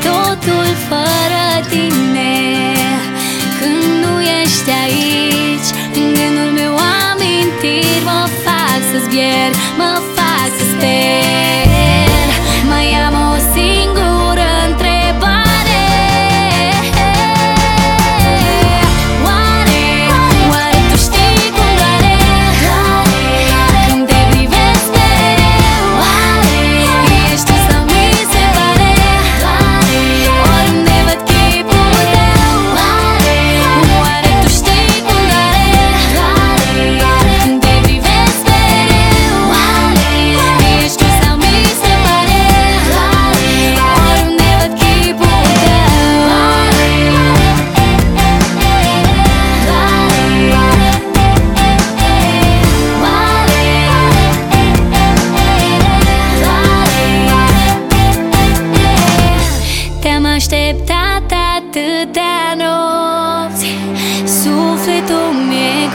totul fără tine. Când nu ești aici În gândul meu amintiri Mă fac să zbier, mă fac să sper te-am așteptat atâtea nopți Sufletul meu.